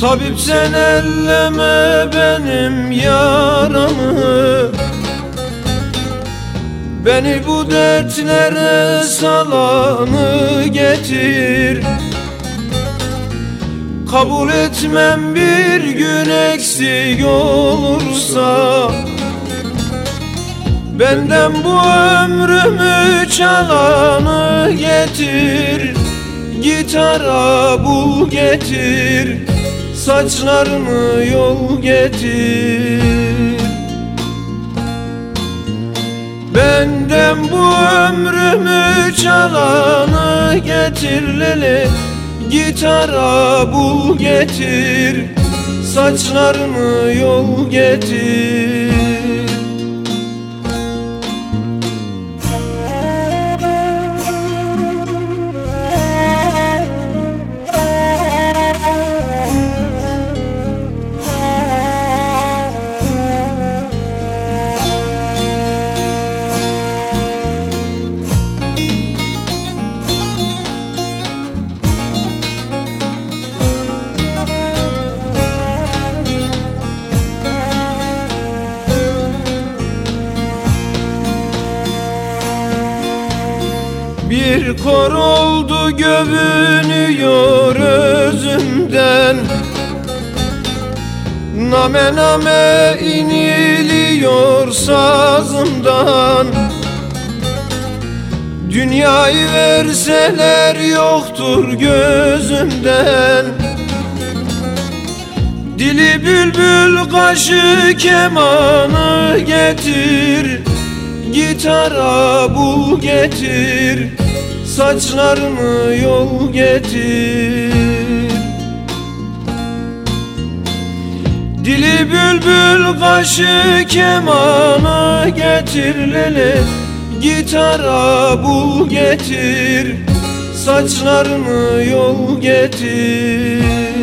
Tabip sen elleme benim yaramı. Beni bu dertlere salanı getir. Kabul etmem bir gün eksik olursa. Benden bu ömrümü çalanı getir. Gitara bul getir Saçlarını yol getir. Benden bu ömrümü çalanı getir lele Gitara bul getir Saçlarını yol getir Bir kor oldu gövünüyor özümden Name name iniliyor sazımdan. Dünyayı verseler yoktur gözümden. Dili bülbül kaşı kemanı getir Gitara bul getir Saçlarını yol getir. Dili bülbül kaşı kemanı getir lele. Gitara bul getir Saçlarını yol getir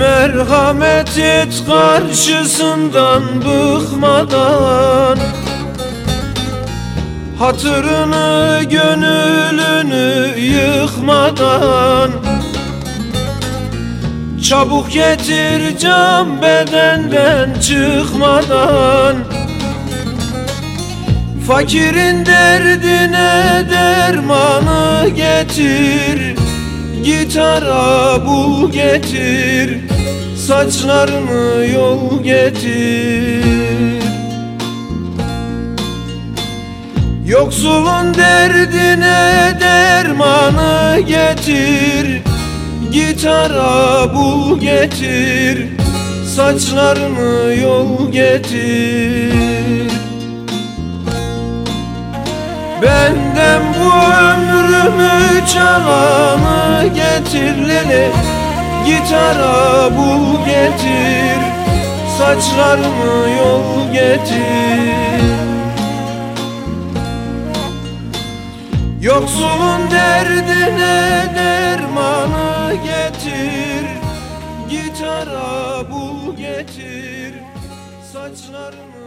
Merhamet et karşısından bıkmadan. Hatırını gönlünü yıkmadan. Çabuk getir can bedenden çıkmadan. Fakirin derdine dermanı getir Gitara bul getir Saçlarını yol getir. Yoksulun derdine dermanı getir Gitara bul getir Saçlarını yol getir. Benden bu ömrümü çalanı getir Gitara bul getir Saçlarımı yol getir. Yoksulun derdine dermanı getir Gitara bul getir Saçlarımı